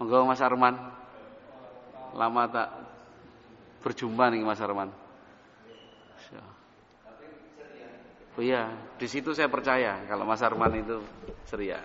Monggo Mas Arman. Lama tak berjumpa nih Mas Arman. Oh iya, di situ saya percaya kalau Mas Arman itu ceria.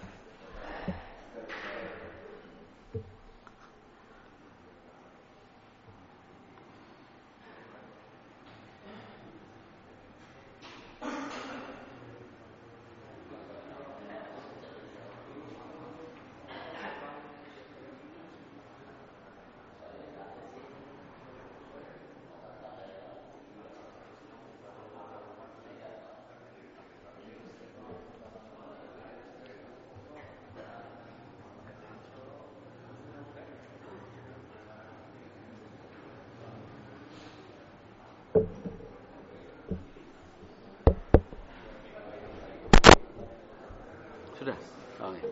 Sudah. Oke.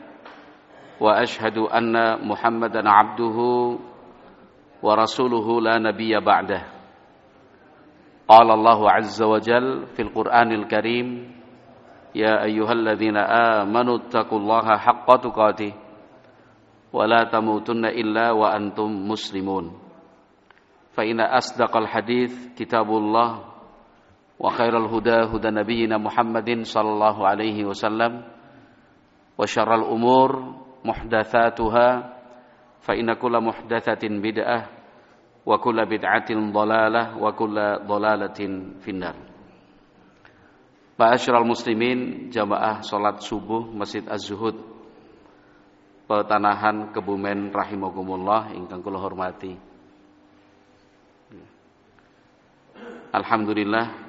وأشهد أن محمدا عبده ورسوله لا نبي بعده. قال الله عز وجل في القرآن الكريم يا أيها الذين آمنوا اتقوا الله حق تقاته ولا تموتن إلا وأنتم مسلمون. فإن أصدق الحديث كتاب الله وخير الهدى هدى نبينا محمد صلى الله عليه وسلم وشر الأمور محدثاتها فإن كل محدثة بدعة وكل بدعة ضلالة وكل ضلالة في النار Ma'asyiral muslimin jamaah salat subuh Masjid Az-Zuhud Petanahan Kebumen rahimakumullah ingkang kula hormati Alhamdulillah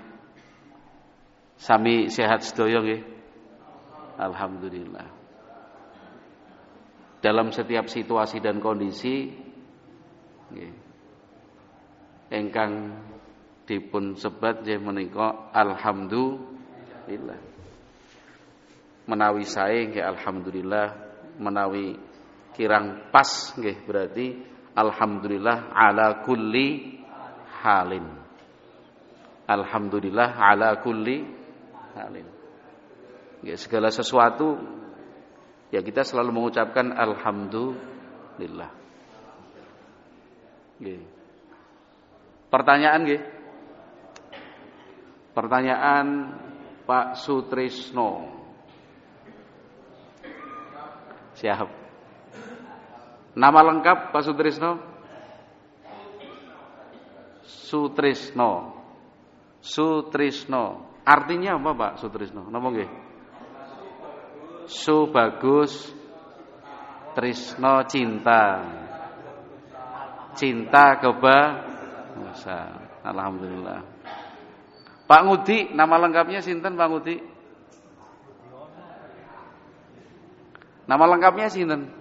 Sami sehat sedaya nggih. Alhamdulillah. Dalam setiap situasi dan kondisi nggih. Engkang dipun sebat nggih menika alhamdulillah. Menawi sae nggih alhamdulillah, menawi kirang pas nggih berarti alhamdulillah ala kulli halin. Alhamdulillah ala kulli halin. Ya, segala sesuatu ya kita selalu mengucapkan alhamdulillah. Ya. Pertanyaan nggih. Pertanyaan Pak Sutrisno. Siap. Nama lengkap Pak Sutrisno? Sutrisno. Sutrisno. Artinya apa Pak Sutrisno? Napa nggih? Su bagus Trisno cinta. Cinta keba Masa. Alhamdulillah. Pak Ngudi, nama lengkapnya sinten Pak Ngudi? Nama lengkapnya sinten?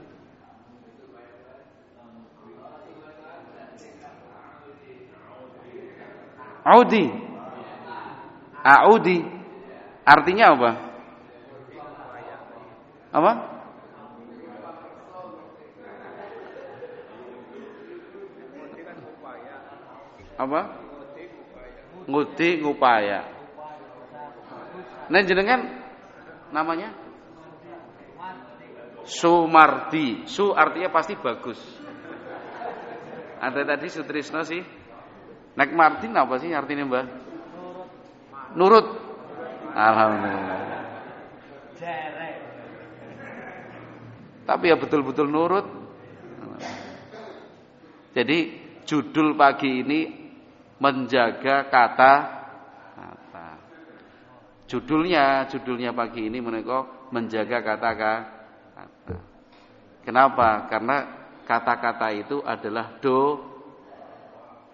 Audi. Audi. Artinya apa? Apa? Apa? Nguti ngupaya. Nah jenengan namanya Sumardi. Su artinya pasti bagus. Ada tadi Sutrisno sih. Nek Martin apa sih artinya Mbah? Nurut. Alhamdulillah. Tapi ya betul-betul nurut. Jadi judul pagi ini menjaga kata kata. Judulnya, judulnya pagi ini menika menjaga kata kata. Kenapa? Karena kata-kata itu adalah do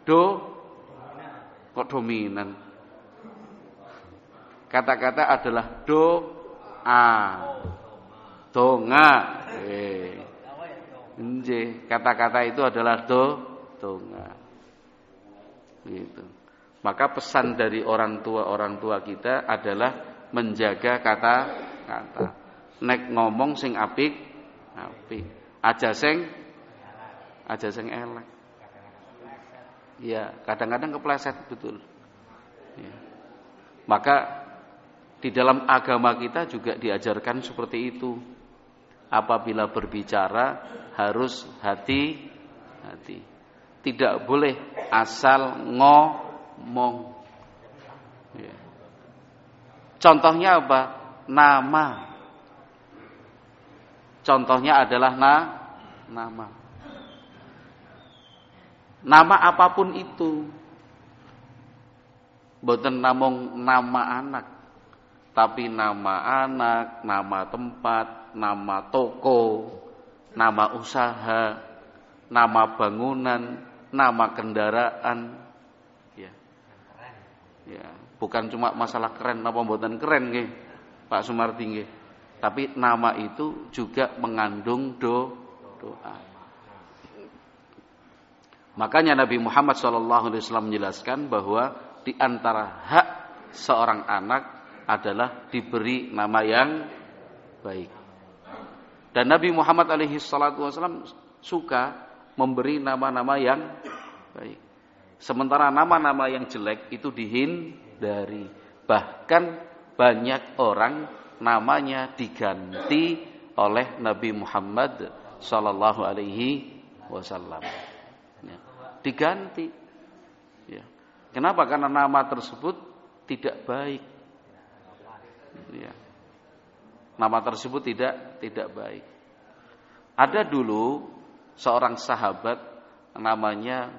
do kok dominan. Kata-kata adalah do a donga. Eh. Nggih, kata-kata itu adalah do donga. Gitu. Maka pesan dari orang tua-orang tua kita adalah menjaga kata-kata. Nek ngomong sing apik, apik. Aja sing aja sing elek. Ya, kadang-kadang kepleset betul. Ya. Maka di dalam agama kita juga diajarkan seperti itu. Apabila berbicara harus hati-hati. Tidak boleh asal ngomong. Ya. Contohnya apa? Nama. Contohnya adalah na, nama. Nama apa pun itu. Bukan namung nama anak. Tapi nama anak, nama tempat, nama toko, nama usaha, nama bangunan, nama kendaraan. Ya. Ya, bukan cuma masalah keren apa mboten keren Pak Sumardi. Tapi nama itu juga mengandung do doa. Makanya Nabi Muhammad SAW menjelaskan bahwa di antara hak seorang anak adalah diberi nama yang baik. Dan Nabi Muhammad SAW suka memberi nama-nama yang baik. Sementara nama-nama yang jelek itu dihindari. Bahkan banyak orang namanya diganti oleh Nabi Muhammad Sallallahu Alaihi Wasallam diganti. Ya. Kenapa? Karena nama tersebut tidak baik. Ya. Nama tersebut tidak tidak baik. Ada dulu seorang sahabat namanya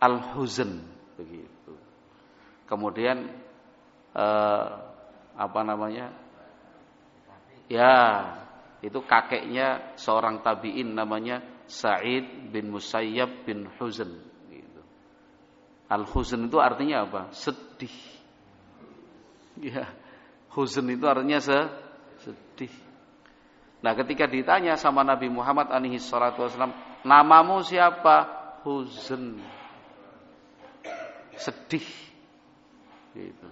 Al-Huzn begitu. Kemudian eh, apa namanya? Ya, itu kakeknya seorang tabi'in namanya Sa'id bin Musayyab bin Huzn gitu. Al-huzn itu artinya apa? Sedih. Ya. Huzn itu artinya se sedih. Nah, ketika ditanya sama Nabi Muhammad alaihi salatu wasallam, "Namamu siapa?" Huzn. Sedih. Gitu.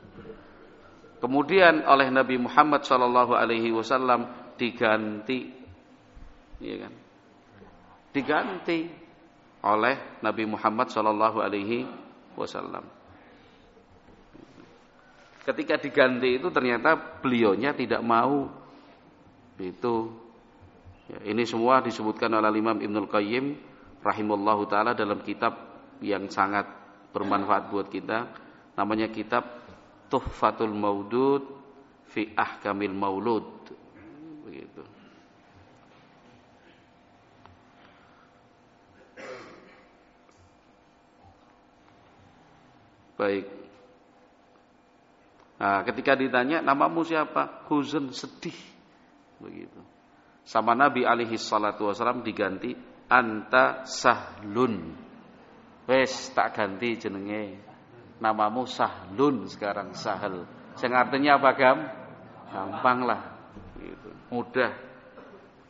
Kemudian oleh Nabi Muhammad sallallahu alaihi wasallam diganti ya kan? diganti oleh Nabi Muhammad Shallallahu Alaihi Wasallam. Ketika diganti itu ternyata beliaunya tidak mau itu. Ya, ini semua disebutkan oleh Imam Ibnul Qayyim rahimallahu taala dalam kitab yang sangat bermanfaat buat kita namanya kitab Tuhfatul Maudud fi Ahkamil Maulud begitu. Baik. Nah, ketika ditanya namamu siapa? Huzn sedih. Begitu. Sama Nabi alaihi salatu wasallam diganti anta sahlun. Wes tak ganti jenenge. Namamu sahlun sekarang sahel. Sing artinya apa gam? Gampang lah. Gitu. Mudah.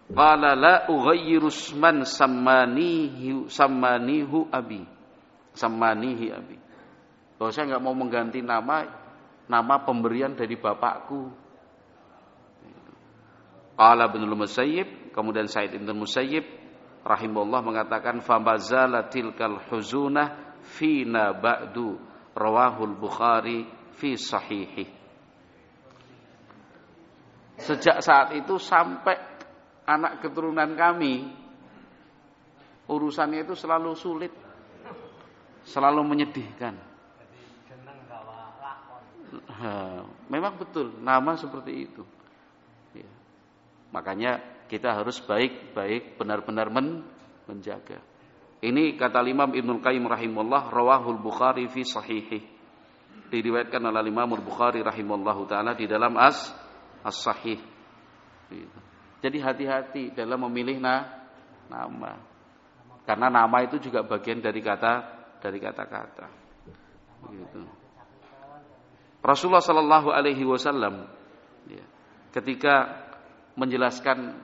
Qala la ughayyiru man sammanihi sammanihu abi. Sammanihi abi. Bahwa saya nggak mau mengganti nama nama pemberian dari bapakku. Qala Ibnu Musayyib, kemudian Said Ibnu Musayyib rahimahullah mengatakan famazala tilkal huzunah fina ba'du rawahul Bukhari fi sahihi. Sejak saat itu sampai anak keturunan kami urusannya itu selalu sulit, selalu menyedihkan memang betul nama seperti itu. Ya. Makanya kita harus baik-baik benar-benar men menjaga. Ini kata Imam Ibnu Qayyim rahimahullah rawahul Bukhari fi sahihi. Diriwayatkan oleh Imam Bukhari rahimahullahu taala di dalam as as-sahih. Gitu. Jadi hati-hati dalam memilih na nama. Karena nama itu juga bagian dari kata dari kata-kata. Gitu. Rasulullah Shallallahu Alaihi Wasallam ya, ketika menjelaskan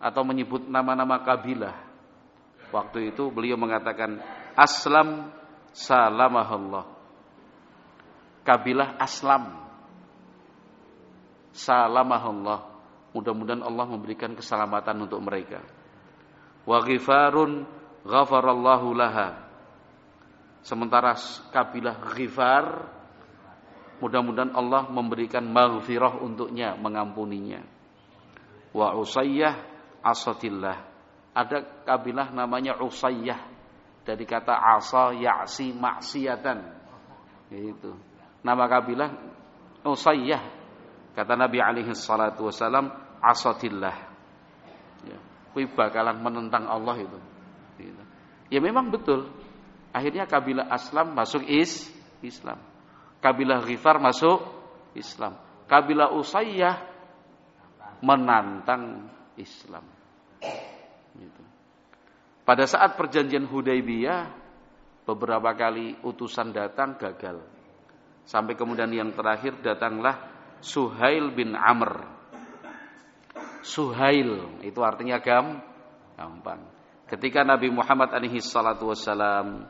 atau menyebut nama-nama kabilah. Waktu itu beliau mengatakan Aslam salamahullah. Kabilah Aslam. Salamahullah. Mudah-mudahan Allah memberikan keselamatan untuk mereka. Wa ghifarun ghafarallahu laha. Sementara kabilah Ghifar mudah-mudahan Allah memberikan maghfirah untuknya, mengampuninya. Wa Usayyah asatillah. Ada kabilah namanya Usayyah dari kata asa ya'si maksiatan. Itu. Nama kabilah Usayyah. Kata Nabi alaihi salatu wasalam asatillah. Ya, kui bakalan menentang Allah itu. Gitu. Ya memang betul. Akhirnya kabilah Aslam masuk is Islam. Kabilah Ghifar masuk Islam. Kabilah Usayyah menantang Islam. Gitu. Pada saat perjanjian Hudaybiyah, beberapa kali utusan datang gagal. Sampai kemudian yang terakhir datanglah Suhail bin Amr. Suhail itu artinya gam, gampang. Ketika Nabi Muhammad alaihi salatu wasalam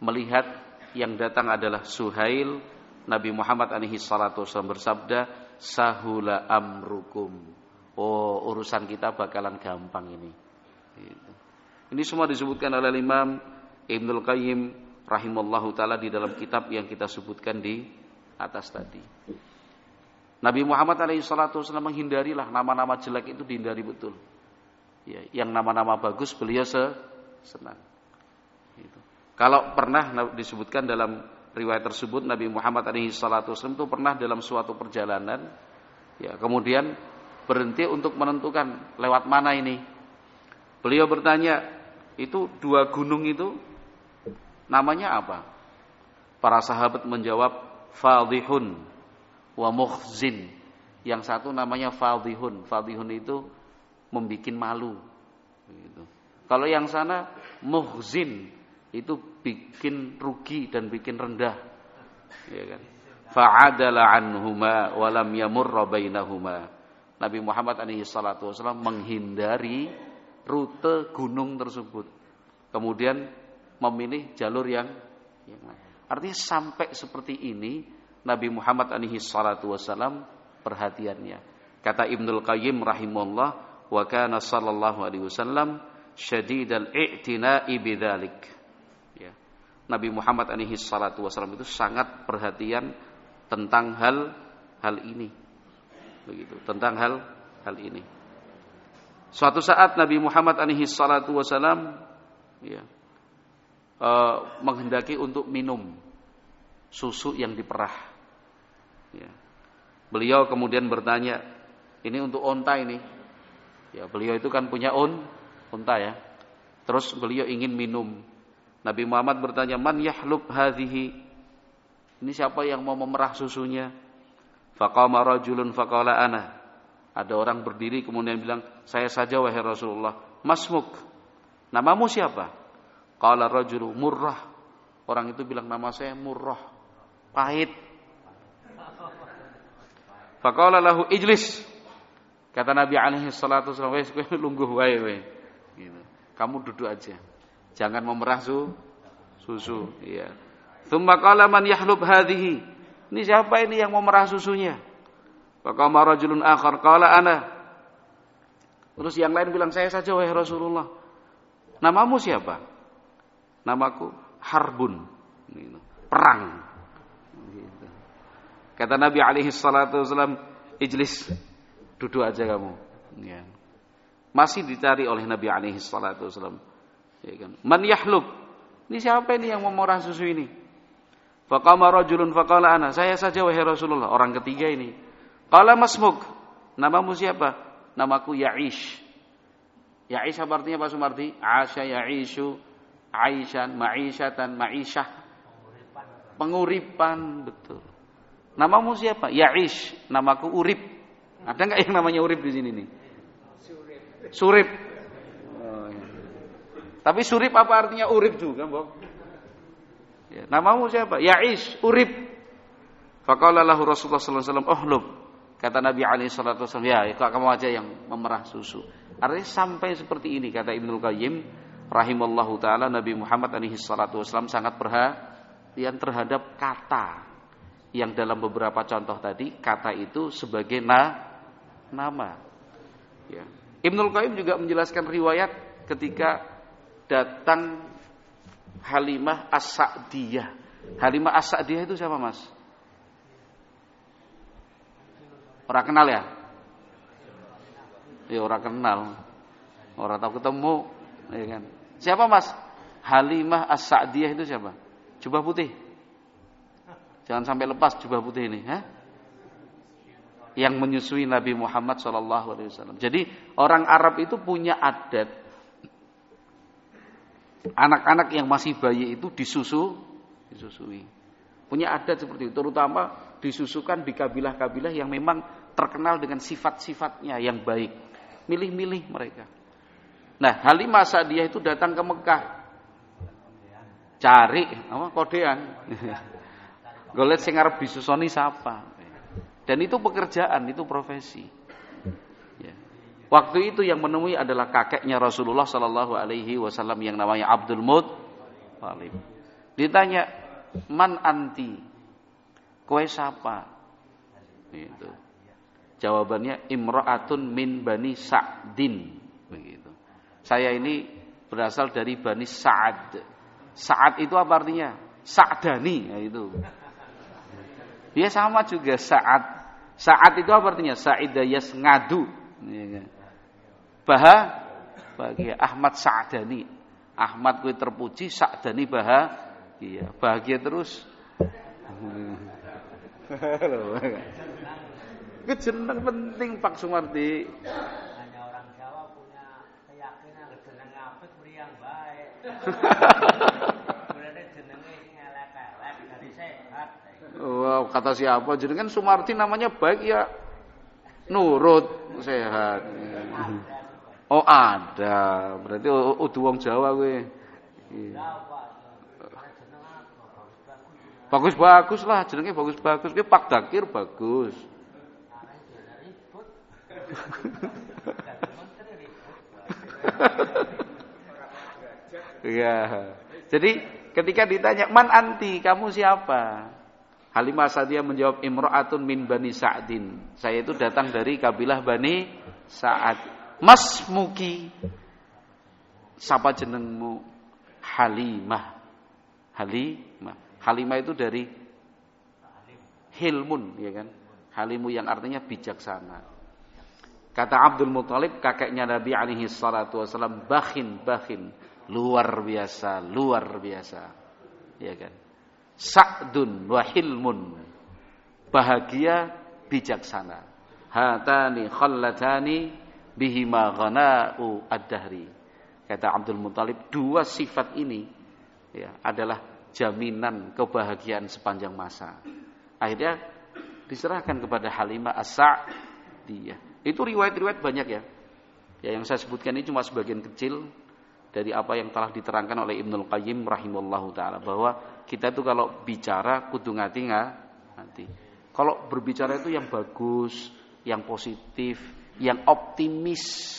melihat yang datang adalah Suhail, Nabi Muhammad alaihi salatu wasallam bersabda, "Sahula amrukum." Oh, urusan kita bakalan gampang ini. Gitu. Ini semua disebutkan oleh Imam Ibnul Qayyim rahimallahu taala di dalam kitab yang kita sebutkan di atas tadi. Nabi Muhammad alaihi salatu wasallam menghindarilah nama-nama jelek itu dihindari betul. Ya, yang nama-nama bagus beliau senang. Gitu. Kalau pernah disebutkan dalam riwayat tersebut Nabi Muhammad SAW itu pernah dalam suatu perjalanan ya kemudian berhenti untuk menentukan lewat mana ini. Beliau bertanya, itu dua gunung itu namanya apa? Para sahabat menjawab Fadihun wa Mukhzin. Yang satu namanya Fadihun. Fadihun itu membuat malu. Gitu. Kalau yang sana Mukhzin itu bikin rugi dan bikin rendah. Ya kan? Fa'adala anhuma wa lam yamurra bainahuma. Nabi Muhammad alaihi salatu wasallam menghindari rute gunung tersebut. Kemudian memilih jalur yang Artinya sampai seperti ini Nabi Muhammad alaihi salatu wasallam perhatiannya. Kata Ibnul Qayyim rahimahullah wa kana sallallahu alaihi wasallam syadidal i'tina'i bidzalik Nabi Muhammad alaihi salatu wasallam itu sangat perhatian tentang hal hal ini. Begitu, tentang hal hal ini. Suatu saat Nabi Muhammad alaihi salatu wasallam ya, uh, menghendaki untuk minum susu yang diperah. Ya. Beliau kemudian bertanya, ini untuk onta ini. Ya, beliau itu kan punya on, onta ya. Terus beliau ingin minum Nabi Muhammad bertanya, "Man yahlub hadhihi?" Ini siapa yang mau memerah susunya? Faqama rajulun faqala ana. Ada orang berdiri kemudian bilang, "Saya saja wahai Rasulullah." Masmuk. Namamu siapa? Qala rajulu murrah. Orang itu bilang nama saya murrah. Pahit. Faqala lahu ijlis. Kata Nabi alaihi salatu wasallam, "Wes lungguh wae wae." Gitu. Kamu duduk aja. Jangan memerah su, susu. Iya. Thumma qala man yahlub hadhihi. Ini siapa ini yang memerah susunya? Faqama rajulun akhar qala ana. Terus yang lain bilang saya saja wahai Rasulullah. Namamu siapa? Namaku Harbun. Gitu. Perang. Gitu. Kata Nabi alaihi salatu wasallam, "Ijlis. Duduk aja kamu." Ya. Masih dicari oleh Nabi alaihi salatu wasallam. Ya kan? Man yahlub. Ini siapa ini yang memerah susu ini? Faqama rajulun faqala ana. Saya saja wahai Rasulullah. Orang ketiga ini. Qala masmuk. Namamu siapa? Namaku Ya'ish. Ya'ish apa artinya Pak Sumarti? Asya Ya'ishu. Aishan, Ma'isyatan, Ma'isyah. Penguripan. Betul. Namamu siapa? Ya'ish. Namaku Urip. Ada nggak yang namanya Urip di sini nih? Surip. Surip. Tapi surip apa artinya urip juga, Mbok? Ya, namamu siapa? Ya'is, urip. Faqala lahu Rasulullah sallallahu alaihi wasallam, "Uhlub." Kata Nabi alaihi salatu wasallam, "Ya, itu kamu aja yang memerah susu." Artinya sampai seperti ini kata Ibnu Qayyim rahimallahu taala Nabi Muhammad alaihi salatu wasallam sangat perhatian terhadap kata yang dalam beberapa contoh tadi kata itu sebagai na nama. Ya. Ibnu Qayyim juga menjelaskan riwayat ketika datang Halimah As-Sa'diyah. Halimah As-Sa'diyah itu siapa, Mas? Orang kenal ya? Ya orang kenal. Orang tahu ketemu, ya kan? Siapa, Mas? Halimah As-Sa'diyah itu siapa? Jubah putih. Jangan sampai lepas jubah putih ini, ha? Yang menyusui Nabi Muhammad SAW. Jadi orang Arab itu punya adat anak-anak yang masih bayi itu disusu, disusui. Punya adat seperti itu, terutama disusukan di kabilah-kabilah yang memang terkenal dengan sifat-sifatnya yang baik. Milih-milih mereka. Nah, Halimah Sa'diyah itu datang ke Mekah. Cari apa kodean. Golet sing arep disusoni siapa? Dan itu pekerjaan, itu profesi. Ya. Waktu itu yang menemui adalah kakeknya Rasulullah Sallallahu Alaihi Wasallam yang namanya Abdul Muttalib. Ditanya, man anti? Kue siapa? Itu. Jawabannya imro'atun min bani Sa'din. Begitu. Saya ini berasal dari bani Sa'ad. Sa'ad itu apa artinya? Sa'dani. Ya itu. Dia sama juga Sa'ad. Sa'ad itu apa artinya? Sa'idayas ngadu. Ya? Baha bahagia Ahmad Sa'dani. Ahmad kuwi terpuji, Sa'dani bahagia. Bahagia terus. Itu jeneng penting Pak Sumardi. Hanya orang Jawa punya keyakinan jeneng apik mriyang baik. Berarti jenenge sing elek-elek dari sehat. Wow, kata siapa? Jenengan Sumardi namanya baik ya nurut sehat. Oh ada, berarti udah wong Jawa gue. Bagus bagus lah, jenenge bagus bagus. Gue Pak Dakir bagus. Iya. Jadi ketika ditanya man anti, kamu siapa? Halimah Sa'diyah menjawab imra'atun min Bani Sa'din. Saya itu datang dari kabilah Bani Sa'ad. Mas Muki. Siapa jenengmu? Halimah. Halimah. Halimah itu dari Hilmun, ya kan? Halimu yang artinya bijaksana. Kata Abdul Muthalib, kakeknya Nabi alaihi salatu wasallam, bakhin, bakhin. Luar biasa, luar biasa. Ya kan? Sa'dun wa hilmun. Bahagia, bijaksana. Hatani khallatani bihima ghana'u ad-dahri. Kata Abdul Muthalib, dua sifat ini ya, adalah jaminan kebahagiaan sepanjang masa. Akhirnya diserahkan kepada Halimah As-Sa'diyah. Itu riwayat-riwayat banyak ya. Ya yang saya sebutkan ini cuma sebagian kecil dari apa yang telah diterangkan oleh Ibnul Qayyim rahimallahu taala bahwa kita itu kalau bicara kudu ngati nanti. Kalau berbicara itu yang bagus, yang positif, yang optimis.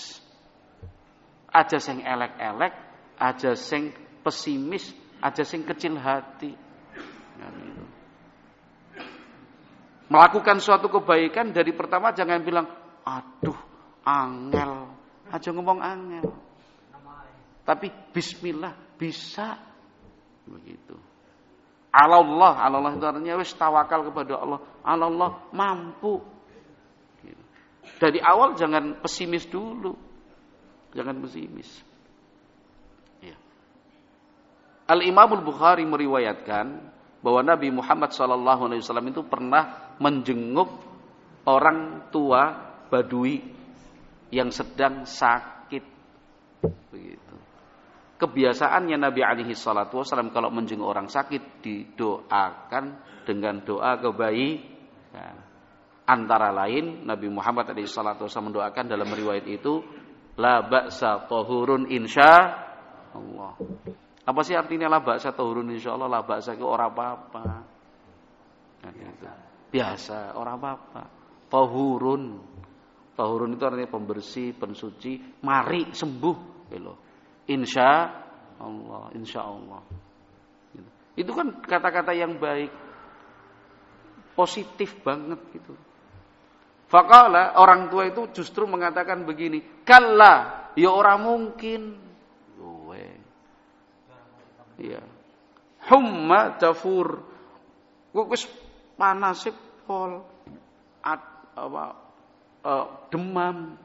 Aja sing elek-elek, aja sing pesimis, aja sing kecil hati. Melakukan suatu kebaikan dari pertama jangan bilang, aduh, angel. Aja ngomong angel. Tapi bismillah, bisa. Begitu. Allah, Allah itu artinya wis tawakal kepada Allah. Allah mampu. Dari awal jangan pesimis dulu. Jangan pesimis. Ya. Al-Imam Al-Bukhari meriwayatkan bahwa Nabi Muhammad SAW itu pernah menjenguk orang tua Badui yang sedang sakit. Begitu. Kebiasaannya Nabi alaihi salatu kalau menjenguk orang sakit didoakan dengan doa kebaikan. Antara lain Nabi Muhammad wasallam mendoakan dalam riwayat itu la ba'sa tahurun insya Allah. Apa sih artinya la ba'sa tahurun insya Allah? La ba'sa itu orang apa-apa. Nah, gitu. Biasa, orang apa-apa. Tahurun Tahurun itu artinya pembersih, pensuci, mari sembuh gitu. Insya Allah, insya Allah. Gitu. Itu kan kata-kata yang baik, positif banget gitu. Fakala orang tua itu justru mengatakan begini, kalla, ya orang mungkin. Gue. Iya. Humma tafur. Wis panas pol. At, apa, uh, demam.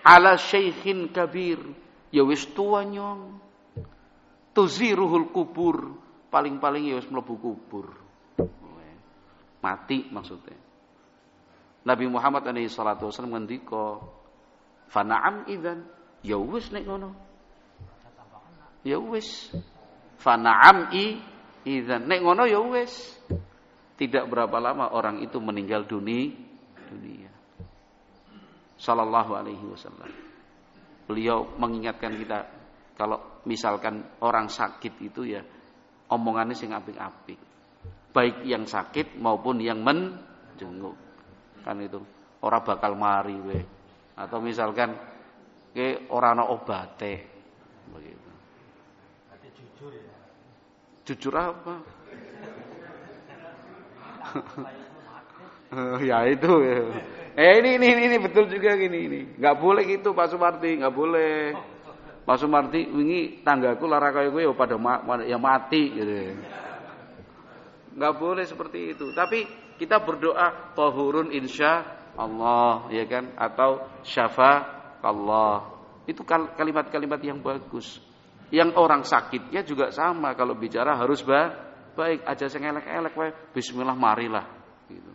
Ala syekhin kabir. Ya wis tua nyong. Tuziruhul kubur. Paling-paling ya wis mlebu kubur. Mati maksudnya. Nabi Muhammad alaihi salatu wasallam ngendika, "Fana'am idzan." Ya wis nek ngono. Ya wis. Fana'am i idzan. Nek ngono ya wis. Tidak berapa lama orang itu meninggal dunia. dunia. Sallallahu alaihi wasallam. Beliau mengingatkan kita kalau misalkan orang sakit itu ya omongannya sing apik-apik baik yang sakit maupun yang menjenguk kan itu. Orang bakal mari we atau misalkan ke orang no obate. Begitu. Jujur ya? Jujur apa? Ya itu. Ya. eh ini ini ini betul juga gini ini. Nggak boleh gitu Pak Sumarti nggak boleh. Pak Sumarti wingi tanggaku lara kaya gue ya pada ma ya mati gitu. Nggak boleh seperti itu. Tapi kita berdoa tahurun insya Allah, ya kan? Atau syafa Allah. Itu kalimat-kalimat yang bagus. Yang orang sakitnya juga sama kalau bicara harus ba baik aja saya elek-elek wae bismillah marilah gitu.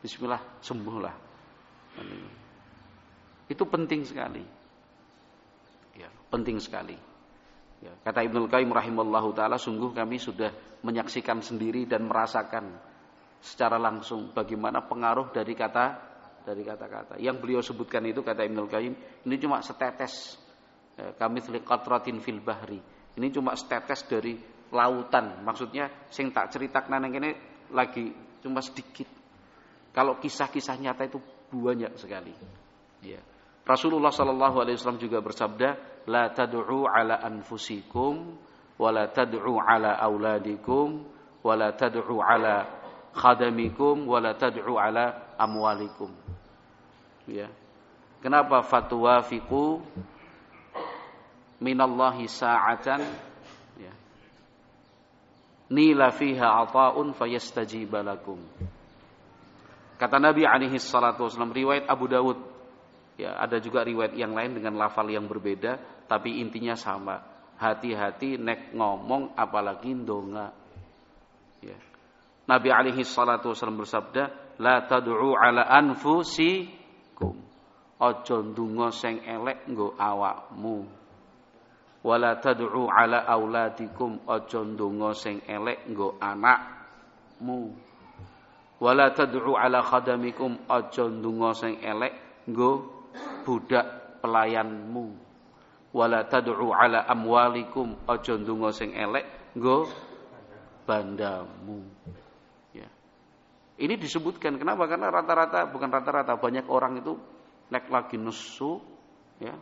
Bismillah sembuhlah. Itu penting sekali. Ya, penting sekali. Ya, kata Ibnu Qayyim rahimallahu taala sungguh kami sudah menyaksikan sendiri dan merasakan secara langsung bagaimana pengaruh dari kata dari kata-kata. Yang beliau sebutkan itu kata Ibnu Qayyim, ini cuma setetes ya, kami qatratin fil bahri. Ini cuma setetes dari lautan. Maksudnya sing tak cerita nang ini lagi cuma sedikit. Kalau kisah-kisah nyata itu banyak sekali. Ya. Rasulullah Shallallahu Alaihi Wasallam juga bersabda, la tad'u ala anfusikum wala tad'u ala auladikum wala tad'u ala khadamikum wala tad'u ala amwalikum. Ya. Kenapa fatwa fiku minallahi sa'atan. Ya. Nila fiha ata'un fayastajiba lakum. Kata Nabi alaihi salatu wasallam riwayat Abu Dawud. Ya ada juga riwayat yang lain dengan lafal yang berbeda tapi intinya sama. Hati-hati nek ngomong apalagi ndonga. Nabi alaihi salatu wasallam bersabda, la tad'u ala anfusikum. Aja ndonga sing elek nggo awakmu. Wala tad'u ala auladikum, aja ndonga sing elek nggo anakmu. Wala tad'u ala khadamikum, aja ndonga sing elek nggo budak pelayanmu wala tad'u ala amwalikum aja ndonga sing elek nggo bandamu ini disebutkan kenapa? Karena rata-rata bukan rata-rata banyak orang itu nek lagi nesu ya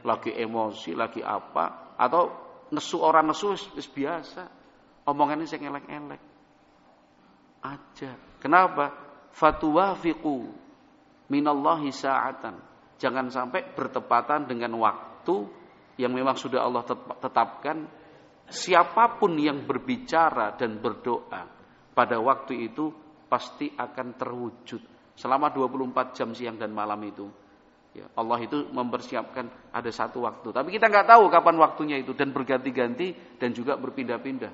lagi emosi lagi apa atau nesu orang nesu wis biasa. Omongannya sing elek-elek. Aja. Kenapa? Fatuwafiqu minallahi sa'atan. Jangan sampai bertepatan dengan waktu yang memang sudah Allah tetapkan. Siapa pun yang berbicara dan berdoa pada waktu itu pasti akan terwujud. Selama 24 jam siang dan malam itu ya, Allah itu mempersiapkan ada satu waktu. Tapi kita nggak tahu kapan waktunya itu dan berganti-ganti dan juga berpindah-pindah.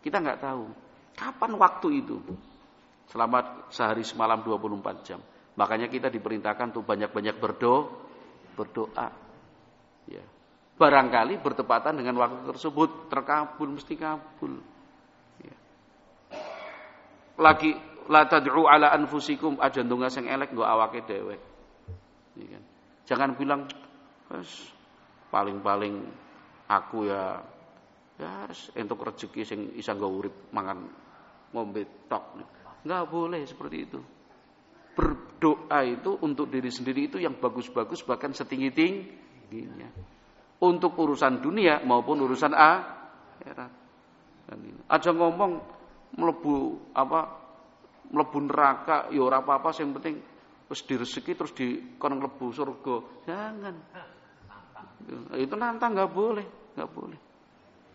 Kita nggak tahu kapan waktu itu. Selama sehari semalam 24 jam. Makanya kita diperintahkan untuk banyak-banyak berdoa berdoa. Ya. Barangkali bertepatan dengan waktu tersebut. Terkabul mesti kabul. Ya. lagi la tad'u ala anfusikum aja ndonga sing elek nggo awake dhewe ya kan? jangan bilang paling-paling aku ya ya entuk rezeki sing isa nggo urip mangan ngombe tok nggak boleh seperti itu Ber, Doa itu untuk diri sendiri itu yang bagus-bagus bahkan setinggi-tingginya. Untuk urusan dunia maupun urusan akhirat. Aja ngomong melebu apa melebu neraka ya ora apa-apa yang penting terus direseki terus di kono mlebu surga. Jangan. Itu nantang nggak boleh, nggak boleh.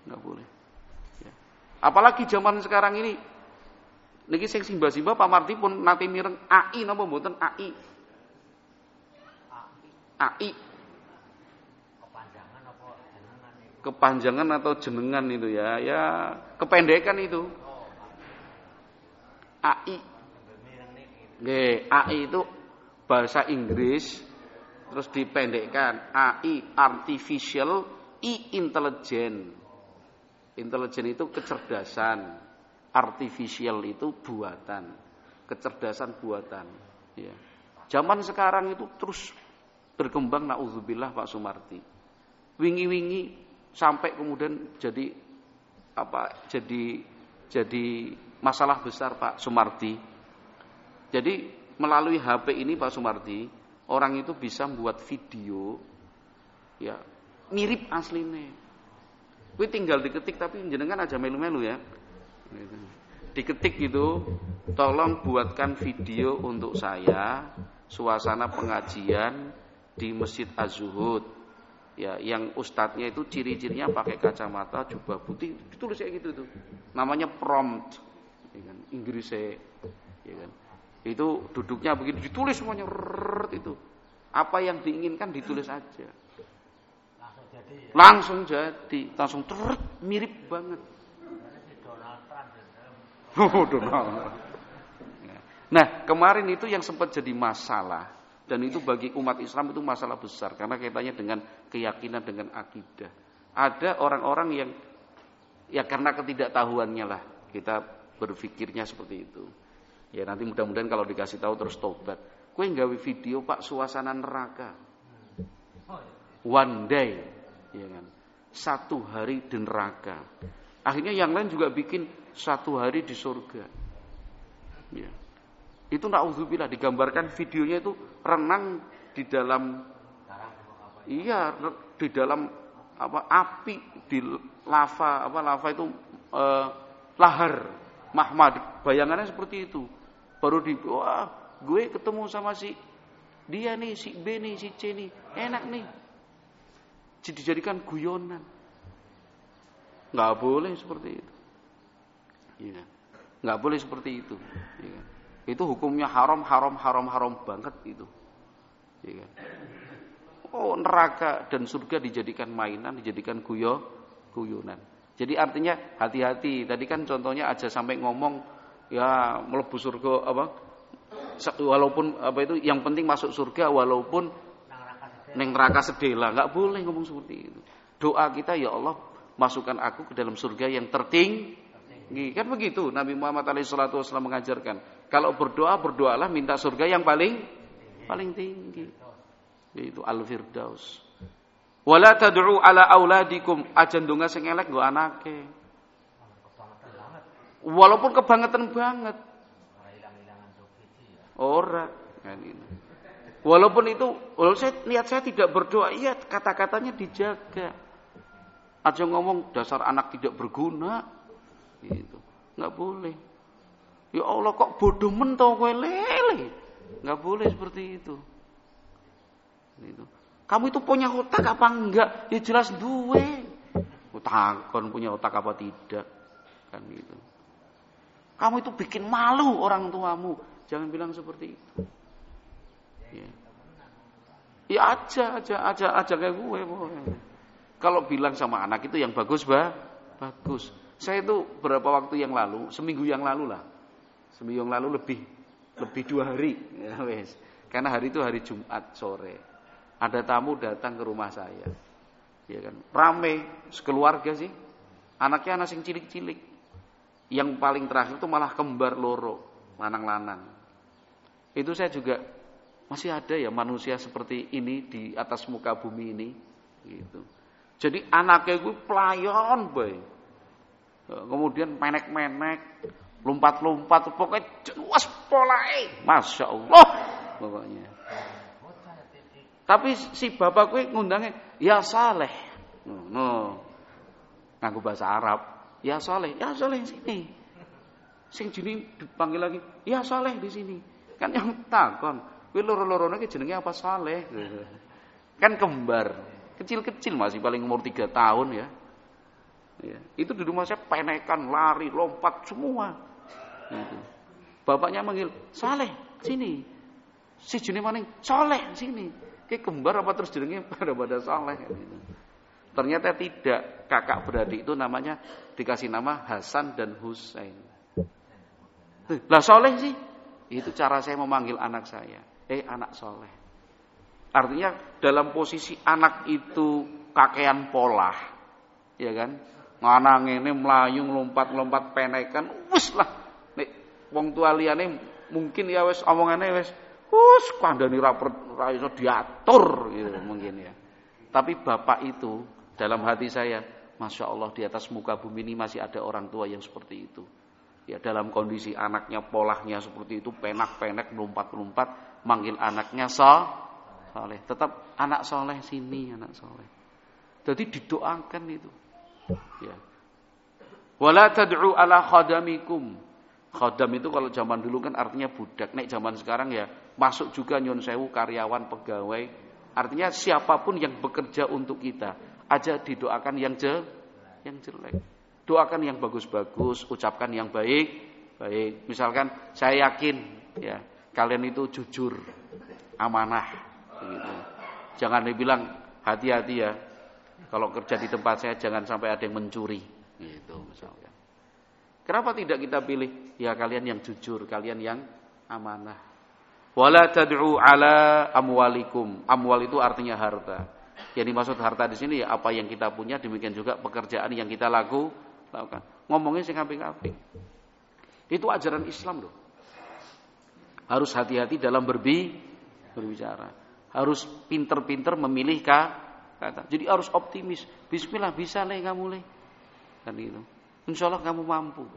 nggak boleh. Ya. Apalagi zaman sekarang ini Niki sing simba-simba Pak Marti pun nanti mireng AI napa mboten AI? AI. Kepanjangan atau jenengan itu ya, ya kependekan itu. AI. Nggih, AI itu bahasa Inggris terus dipendekkan AI artificial intelligence. Intelijen itu kecerdasan artificial itu buatan, kecerdasan buatan. Ya. Zaman sekarang itu terus berkembang naudzubillah Pak Sumarti. Wingi-wingi sampai kemudian jadi apa? Jadi jadi masalah besar Pak Sumarti. Jadi melalui HP ini Pak Sumarti, orang itu bisa membuat video ya mirip aslinya. Kuwi tinggal diketik tapi jenengan aja melu-melu ya. Diketik gitu, tolong buatkan video untuk saya suasana pengajian di Masjid Az-Zuhud. Ya, yang ustadznya itu ciri-cirinya pakai kacamata, jubah putih, ditulis kayak gitu tuh. Namanya prompt. Ya kan? Inggrisnya ya kan. Itu duduknya begitu ditulis semuanya rrrt, itu. Apa yang diinginkan ditulis aja. Langsung jadi ya. Langsung jadi, langsung terut mirip banget. Ya. Oh, Donald. Nah, kemarin itu yang sempat jadi masalah dan itu bagi umat Islam itu masalah besar karena kaitannya dengan keyakinan dengan akidah. Ada orang-orang yang ya karena ketidaktahuannya lah kita berpikirnya seperti itu. Ya nanti mudah-mudahan kalau dikasih tahu terus tobat. Kue nggawe video Pak suasana neraka. One day, ya kan. Satu hari di neraka. Akhirnya yang lain juga bikin satu hari di surga. Ya. Itu naudzubillah digambarkan videonya itu renang di dalam iya di dalam apa api di lava apa lava itu eh, lahar mahmad. Bayangannya seperti itu. Baru di wah gue ketemu sama si dia nih si B nih si C nih. Enak nih. Jadi dijadikan guyonan. Nggak boleh seperti itu. Iya. nggak boleh seperti itu. Iya. itu hukumnya haram haram haram haram banget itu. Iya. oh neraka dan surga dijadikan mainan dijadikan guyo guyonan jadi artinya hati-hati. Tadi kan contohnya aja sampai ngomong ya melebu surga apa? Walaupun apa itu yang penting masuk surga walaupun neng neraka sedela nggak boleh ngomong seperti itu. Doa kita ya Allah masukkan aku ke dalam surga yang tertinggi. Kan begitu? Nabi Muhammad wassalam mengajarkan kalau berdoa berdoalah minta surga yang paling paling tinggi. Itu al firdaus wala tad'u ala auladikum ajan donga sing elek nggo anake walaupun kebangetan banget. Ora kan ini. Walaupun itu, walaupun saya niat saya tidak berdoa, iya kata-katanya dijaga. Aja ngomong dasar anak tidak berguna, gitu. Nggak boleh. Ya Allah kok bodoh mentau kowe lele. Nggak boleh seperti itu. Gitu. Kamu itu punya otak apa enggak? Ya jelas duwe. Takon punya otak apa tidak? Kan gitu. Kamu itu bikin malu orang tuamu. Jangan bilang seperti itu. Ya. Ya aja, aja, aja, aja kayak gue. Kalau bilang sama anak itu yang bagus, bah, bagus. Saya itu beberapa waktu yang lalu, seminggu yang lalu lah, seminggu yang lalu lebih, lebih dua hari, ya wes. Karena hari itu hari Jumat sore. Ada tamu datang ke rumah saya, ya kan, rame, sekeluarga sih. Anaknya anak sing cilik-cilik. Yang paling terakhir itu malah kembar loro, lanang-lanang. Itu saya juga masih ada ya manusia seperti ini di atas muka bumi ini gitu. Jadi anaknya gue pelayan boy. Kemudian menek-menek, lompat-lompat, pokoknya jelas polae. Masya Allah. pokoknya. Tapi si bapak kuwi ngundangnya ya saleh. No. Nganggo bahasa Arab. Ya saleh, ya saleh sini. Sing jeneng dipanggil lagi, ya saleh di sini. Kan yang takon, kuwi loro-lorone ki jenenge apa saleh? Kan kembar. Kecil-kecil masih paling umur 3 tahun ya. ya. Itu di rumah saya penekan, lari, lompat semua. Itu. Bapaknya manggil, Saleh, sini. Si jenis maning, Saleh, sini. Kayak kembar apa terus jenenge pada pada gitu. Ternyata tidak. Kakak beradik itu namanya dikasih nama Hasan dan Husain. Lah soleh sih. Itu cara saya memanggil anak saya. Eh anak soleh. Artinya dalam posisi anak itu kakean pola. Ya kan? Nganang ini melayung lompat-lompat penekan. Wus lah. Nek wong tua liane mungkin ya wes omongane wes Us kandani rapor ra iso diatur gitu mungkin ya. Tapi bapak itu dalam hati saya, masya Allah di atas muka bumi ini masih ada orang tua yang seperti itu. Ya dalam kondisi anaknya polahnya seperti itu, penak-penek, lompat-lompat, manggil anaknya so, soleh. Tetap anak soleh sini, anak soleh. Jadi didoakan itu. Ya. Wala tad'u ala khadamikum. Khodam itu kalau zaman dulu kan artinya budak. Nek zaman sekarang ya masuk juga nyon sewu karyawan pegawai. Artinya siapa pun yang bekerja untuk kita aja didoakan yang je, yang jelek. Doakan yang bagus-bagus, ucapkan yang baik, baik. Misalkan saya yakin ya kalian itu jujur, amanah, gitu. Jangan dibilang hati-hati ya. Kalau kerja di tempat saya jangan sampai ada yang mencuri, gitu misalkan. Kenapa tidak kita pilih ya kalian yang jujur, kalian yang amanah. Wala tad'u ala amwalikum. Amwal itu artinya harta. Yang dimaksud harta di sini ya apa yang kita punya, demikian juga pekerjaan yang kita laku, lakukan. Ngomongnya sing apik-apik. Itu ajaran Islam loh. Harus hati-hati dalam berbi berbicara. Harus pinter-pinter memilih kata. Jadi harus optimis. Bismillah bisa nih kamu nih. Kan itu. Insya Allah kamu mampu.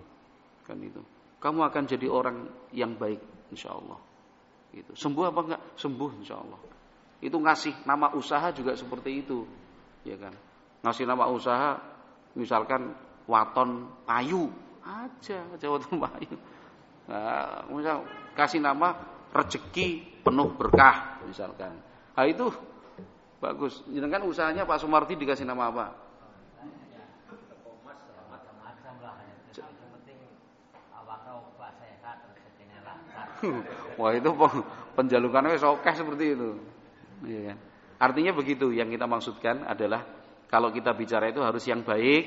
Kan itu. Kamu akan jadi orang yang baik insya Allah. Gitu. Sembuh apa enggak? Sembuh insya Allah. Itu ngasih nama usaha juga seperti itu. Ya kan? Ngasih nama usaha misalkan waton payu aja, aja waton payu. Nah, misal kasih nama rezeki penuh berkah misalkan. Nah itu bagus. Jangan kan usahanya Pak Sumarti dikasih nama apa? Wah itu penjalukannya wis oke seperti itu. Iya kan? Artinya begitu yang kita maksudkan adalah kalau kita bicara itu harus yang baik,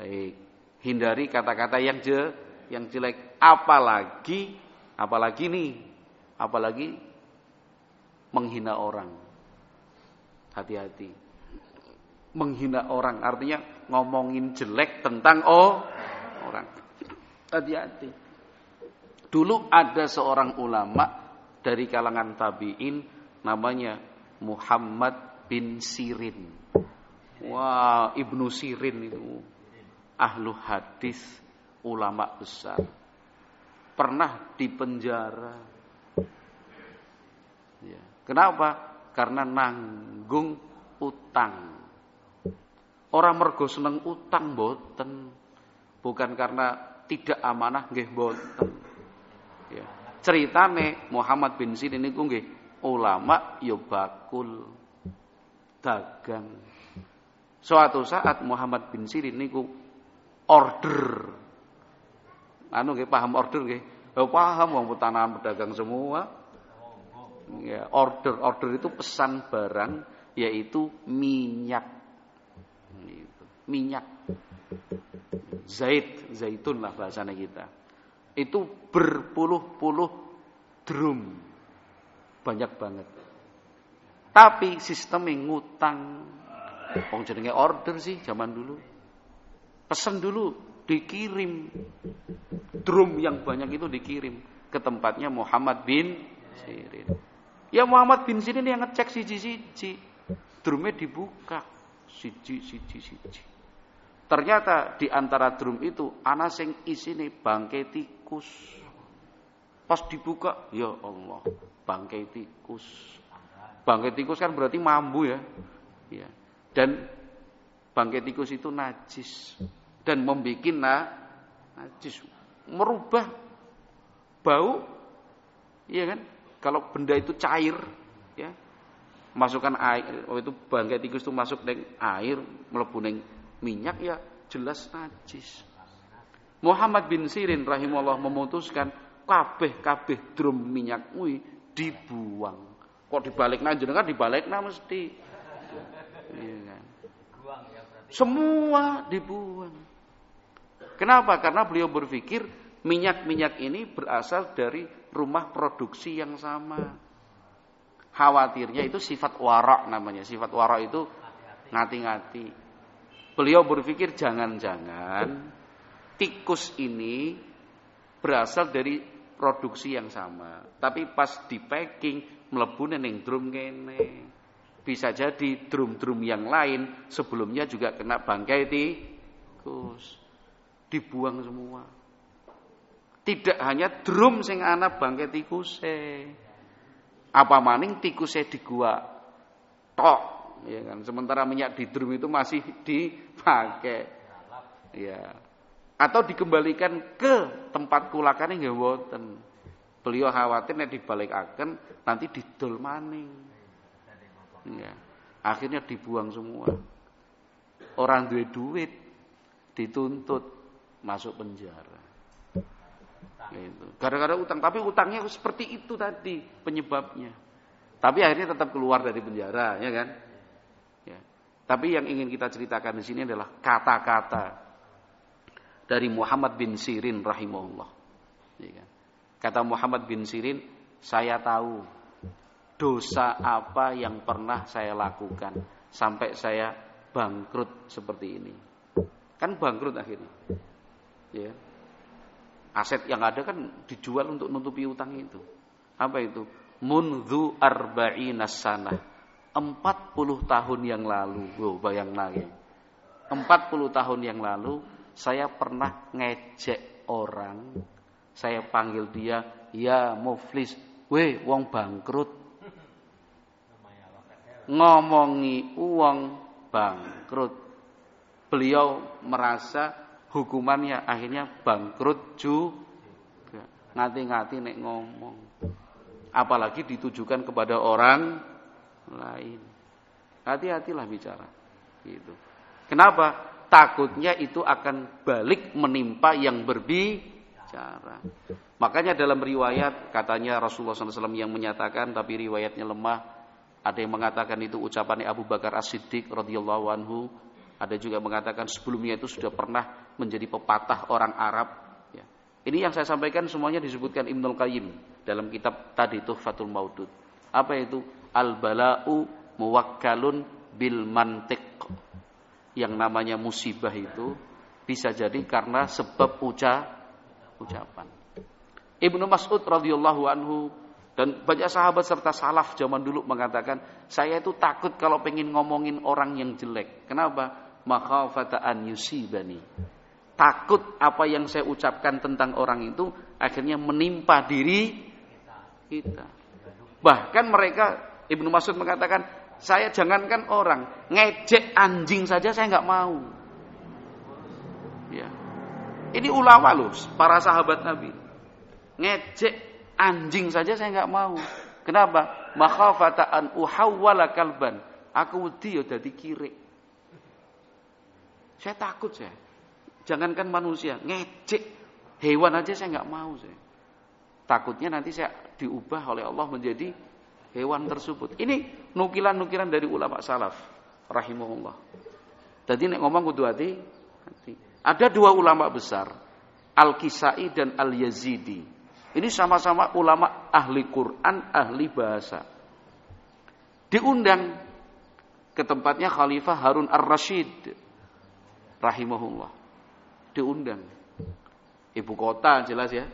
baik. Hindari kata-kata yang je, yang jelek. Apalagi, apalagi nih, apalagi menghina orang. Hati-hati. Menghina orang artinya ngomongin jelek tentang oh orang. Hati-hati. Dulu ada seorang ulama dari kalangan tabi'in namanya Muhammad bin Sirin. Wah, Ibnu Sirin itu ahlu hadis, ulama besar. Pernah di penjara. Ya. Kenapa? Karena nanggung utang. Orang mergo seneng utang boten. Bukan karena tidak amanah nggih boten. Ya. Ceritane Muhammad bin Sirin niku nggih ulama ya bakul dagang. Suatu saat Muhammad bin Sirin niku order. Anu nggih paham order nggih? Ya paham wong petanahan pedagang semua. Ya, order order itu pesan barang yaitu minyak. Gitu. Minyak. Zait, zaitun lah bahasanya kita itu berpuluh-puluh drum. Banyak banget. Tapi sistem ngutang. Wong jenenge order sih zaman dulu. Pesen dulu, dikirim. Drum yang banyak itu dikirim ke tempatnya Muhammad bin Sirin. Ya Muhammad bin Sirin yang ngecek siji-siji. Drumnya dibuka. Siji, siji, siji. Ternyata di antara drum itu ana sing isine bangke tikus. Pas dibuka, ya Allah, bangkai tikus. Bangkai tikus kan berarti mambu ya. ya. Dan bangkai tikus itu najis dan membuat na, najis, merubah bau, iya kan? Kalau benda itu cair, ya, masukkan air, oh itu bangkai tikus itu masuk dengan air, melebu minyak ya jelas najis. Muhammad bin Sirin rahimahullah memutuskan kabeh kabeh drum minyak kuwi dibuang. Kok dibalik nang jenengan dibalik nah mesti. Kan? Semua dibuang. Kenapa? Karena beliau berpikir minyak-minyak ini berasal dari rumah produksi yang sama. Khawatirnya itu sifat warak namanya. Sifat warak itu ngati-ngati. Beliau berpikir jangan-jangan tikus ini berasal dari produksi yang sama. Tapi pas di packing mlebu ning drum kene. Bisa jadi drum-drum yang lain sebelumnya juga kena bangkai tikus. Dibuang semua. Tidak hanya drum sing ana bangkai tikuse. Apa maning tikuse di gua tok ya kan sementara minyak di drum itu masih dipakai ya atau dikembalikan ke tempat kulakan nggih mboten. Beliau khawatir nek dibalikaken nanti didol maning. Ya. Akhirnya dibuang semua. Orang duit duit dituntut masuk penjara. Gara-gara utang, tapi utangnya seperti itu tadi penyebabnya. Tapi akhirnya tetap keluar dari penjara, ya kan? Tapi yang ingin kita ceritakan di sini adalah kata-kata dari Muhammad bin Sirin rahimahullah. Ya kan? Kata Muhammad bin Sirin, saya tahu dosa apa yang pernah saya lakukan sampai saya bangkrut seperti ini. Kan bangkrut akhirnya. Ya. Aset yang ada kan dijual untuk nutupi utang itu. Apa itu? Mundu arba'ina sanah. 40 tahun yang lalu. Oh, bayang lagi. 40 tahun yang lalu saya pernah ngejek orang, saya panggil dia, ya muflis, weh wong bangkrut. Ngomongi uang bangkrut. Beliau merasa hukumannya akhirnya bangkrut juga. Ngati-ngati nek ngomong. Apalagi ditujukan kepada orang lain. Hati-hatilah bicara. Gitu. Kenapa? takutnya itu akan balik menimpa yang berbicara. Makanya dalam riwayat katanya Rasulullah SAW yang menyatakan tapi riwayatnya lemah. Ada yang mengatakan itu ucapannya Abu Bakar As-Siddiq radhiyallahu anhu. Ada juga mengatakan sebelumnya itu sudah pernah menjadi pepatah orang Arab. Ya. Ini yang saya sampaikan semuanya disebutkan Ibnul Qayyim dalam kitab tadi Tuhfatul Maudud. Apa itu? Al-bala'u muwakkalun bil mantiq yang namanya musibah itu bisa jadi karena sebab uca, ucapan. Ibnu Mas'ud radhiyallahu anhu dan banyak sahabat serta salaf zaman dulu mengatakan, saya itu takut kalau pengen ngomongin orang yang jelek. Kenapa? Makhafata an yusibani. Takut apa yang saya ucapkan tentang orang itu akhirnya menimpa diri kita. Bahkan mereka Ibnu Mas'ud mengatakan, saya jangankan orang, ngejek anjing saja saya nggak mau. Ya. Ini ulama loh, para sahabat Nabi. Ngejek anjing saja saya nggak mau. Kenapa? Makhafata an uhawwala kalban. Aku wedi ya dadi. Saya takut saya. Jangankan manusia, ngejek hewan aja saya nggak mau saya. Takutnya nanti saya diubah oleh Allah menjadi hewan tersebut. Ini nukilan-nukilan dari ulama salaf rahimahullah. Jadi nek ngomong kudu hati, hati. Ada dua ulama besar, Al-Kisai dan Al-Yazidi. Ini sama-sama ulama ahli Quran, ahli bahasa. Diundang ke tempatnya Khalifah Harun Ar-Rasyid rahimahullah. Diundang. Ibu kota jelas ya.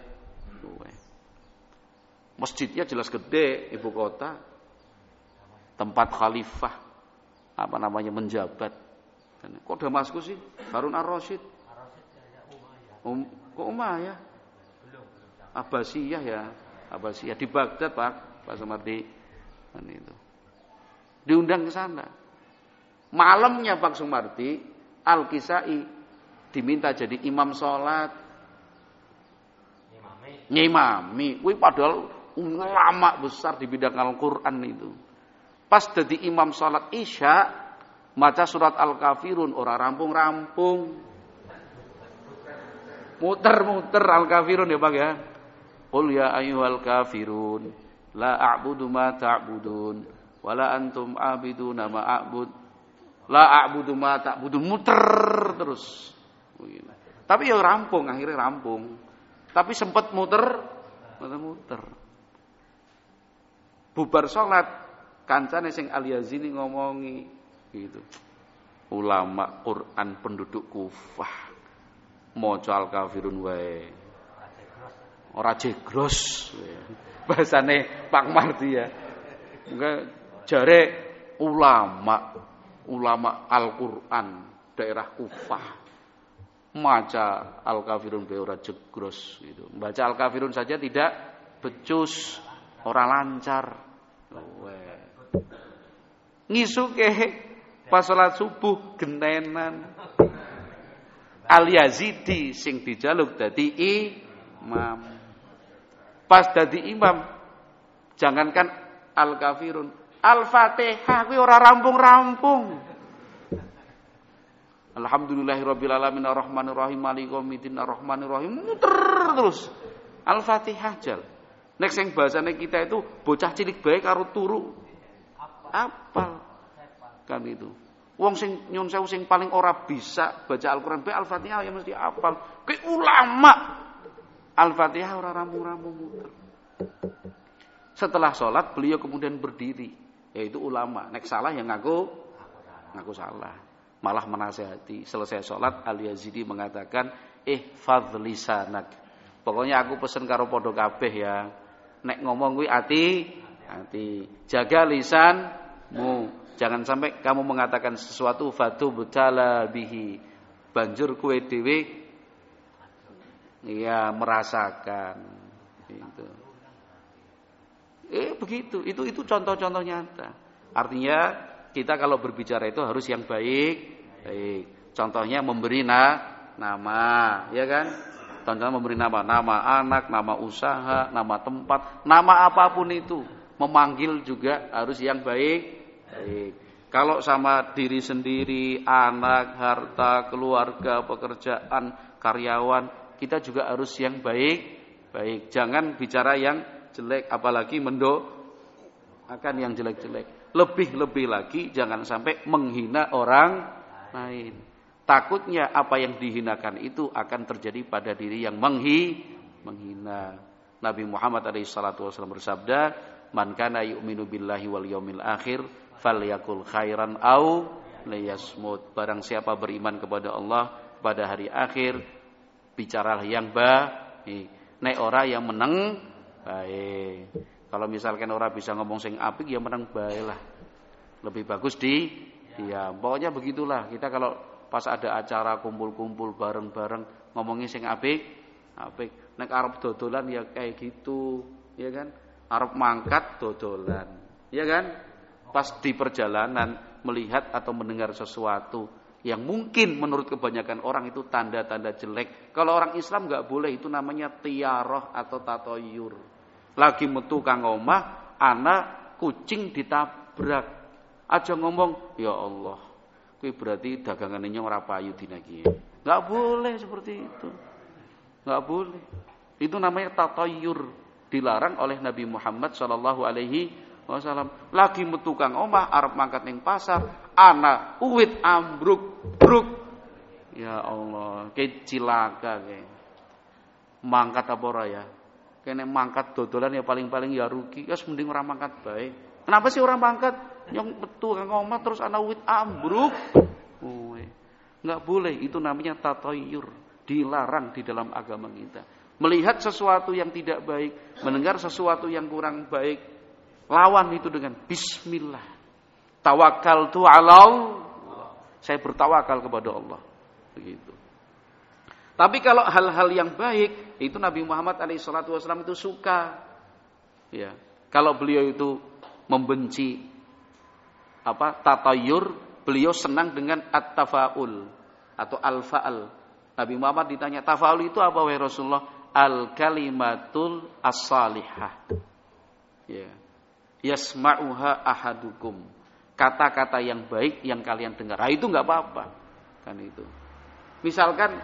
Masjidnya jelas gede, ibu kota. Tempat khalifah apa namanya menjabat. Kok Damaskus sih? Harun Ar-Rasyid. Um, kok Umayyah? Abbasiyah ya. Abbasiyah di Baghdad, Pak. Pak Sumardi. Itu. Diundang ke sana. Malamnya Pak Sumardi, Al-Kisai diminta jadi imam sholat. Nyimami. Wih padahal ulama besar di bidang Al-Quran itu. Pas jadi imam sholat isya, maca surat Al-Kafirun, orang rampung-rampung. Muter-muter Al-Kafirun ya Pak ya. Qul ya ayyuhal kafirun la a'budu ma ta'budun wala antum abiduna ma a'bud la a'budu ma ta'budun muter terus. Tapi ya rampung, akhirnya rampung. Tapi sempat muter, muter-muter. Bubar sholat, kancane sing Al Yazini ngomongi gitu. Ulama Quran penduduk Kufah maca al kafirun wae ora jegros bahasane Pak Mardi ya enggak jare ulama ulama Al-Qur'an daerah Kufah maca Al-Kafirun be ora jegros gitu. Baca Al-Kafirun saja tidak becus, ora lancar. Ngisuke pas salat subuh gentenan. Al Yazidi sing dijaluk dadi imam. Pas dadi imam, jangankan al kafirun, al fatihah kuwi ora rampung-rampung. Alhamdulillahirabbil alamin arrahmanir rahim maliki yaumiddin arrahmanir rahim muter terus. Al Fatihah jal. Nek sing bahasane kita itu bocah cilik bae karo turu. Apal. Kan itu. Wong sing nyun sewu sing paling ora bisa baca Al-Qur'an bae Al-Fatihah ya mesti apal. Ke ulama Al-Fatihah orang rampung-rampung muter. Setelah sholat beliau kemudian berdiri, yaitu ulama. Nek salah yang ngaku, ngaku salah. Malah menasehati. Selesai sholat Al Yazidi mengatakan, eh fadlisanak. Pokoknya aku pesen karo podo kabeh ya. Nek ngomong gue hati, hati. Jaga lisanmu. Jangan sampai kamu mengatakan sesuatu fatu betala bihi. Banjur kue dewe Iya, merasakan. Itu. Eh begitu, itu itu contoh-contoh nyata. Artinya kita kalau berbicara itu harus yang baik, baik. Contohnya memberi na, nama, ya kan? Contohnya memberi nama, nama anak, nama usaha, nama tempat, nama apa pun itu. Memanggil juga harus yang baik, baik. Kalau sama diri sendiri, anak, harta, keluarga, pekerjaan, karyawan, kita juga harus yang baik, baik. Jangan bicara yang jelek, apalagi mendo akan yang jelek-jelek. Lebih-lebih lagi jangan sampai menghina orang lain. Takutnya apa yang dihinakan itu akan terjadi pada diri yang menghi, menghina. Nabi Muhammad SAW bersabda, "Man kana yu'minu billahi wal yaumil akhir falyakul khairan au liyasmut." Barang siapa beriman kepada Allah pada hari akhir, bicaralah yang baik. Nek ora yang menang baik. Kalau misalkan orang bisa ngomong sing apik ya menang baik lah. Lebih bagus di dia. Pokoknya begitulah. Kita kalau pas ada acara kumpul-kumpul bareng-bareng ngomongin sing apik, apik. Nek arep dodolan ya kayak gitu, ya kan? Arep mangkat dodolan. Ya kan? Pas di perjalanan melihat atau mendengar sesuatu yang mungkin menurut kebanyakan orang itu tanda-tanda jelek. Kalau orang Islam nggak boleh itu namanya tiaroh atau tatoyur. Lagi metu kang omah, anak kucing ditabrak. Aja ngomong, ya Allah, kui berarti dagangan ini orang payu dinagi. Nggak boleh seperti itu. Nggak boleh. Itu namanya tatoyur. Dilarang oleh Nabi Muhammad Shallallahu Alaihi Wasallam. Lagi metu kang omah, arab mangkat ning pasar, anak uwit ambruk bruk ya Allah ke cilaka ke mangkat apa ya kene mangkat dodolan ya paling-paling ya rugi ya mending orang mangkat baik kenapa sih orang mangkat yang betul kan ngomong terus anak uwit ambruk nggak boleh itu namanya tatoyur dilarang di dalam agama kita melihat sesuatu yang tidak baik mendengar sesuatu yang kurang baik lawan itu dengan bismillah Tawakal tu alau. Saya bertawakal kepada Allah. Begitu. Tapi kalau hal-hal yang baik, itu Nabi Muhammad SAW itu suka. Ya. Kalau beliau itu membenci apa tatayur, beliau senang dengan at-tafaul atau al-fa'al. Nabi Muhammad ditanya, "Tafaul itu apa wahai Rasulullah?" Al-kalimatul as-salihah. Ya. Yasma'uha ahadukum. Kata-kata yang baik yang kalian dengar. Nah, itu nggak apa-apa. Kan itu. Misalkan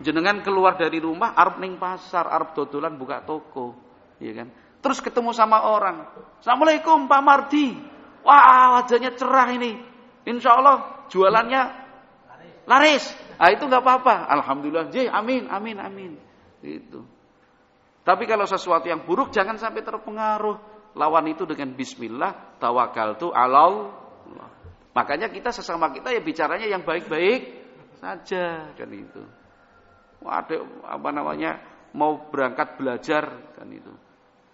jenengan keluar dari rumah arep ning pasar, arep dodolan buka toko, ya kan? Terus ketemu sama orang. Assalamualaikum Pak Mardi. Wah wajahnya cerah ini. Insya Allah jualannya laris. Ah itu nggak apa-apa. Alhamdulillah. Jih, amin, amin, amin. Itu. Tapi kalau sesuatu yang buruk jangan sampai terpengaruh. Lawan itu dengan Bismillah, tawakal tu alal. Makanya kita sesama kita ya bicaranya yang baik-baik saja kan itu. Ada apa namanya mau berangkat belajar kan itu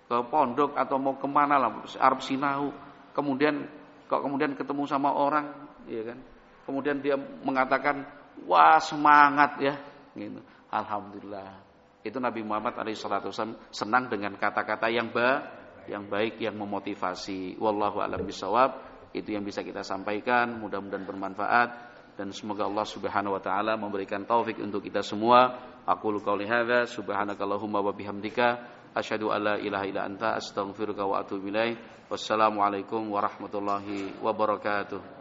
ke pondok atau mau ke mana lah Arab Sinau kemudian kok kemudian ketemu sama orang ya kan? Kemudian dia mengatakan wah semangat ya gitu. Alhamdulillah. Itu Nabi Muhammad alaihissalatu senang dengan kata-kata yang ba yang baik yang memotivasi. Wallahu alam bisawab itu yang bisa kita sampaikan mudah-mudahan bermanfaat. Dan semoga Allah Subhanahu wa taala memberikan taufik untuk kita semua. Aku qouli hadza subhanakallahumma wa bihamdika Asyhadu an la ilaha illa anta astaghfiruka wa atubu ilaik. Wassalamualaikum warahmatullahi wabarakatuh.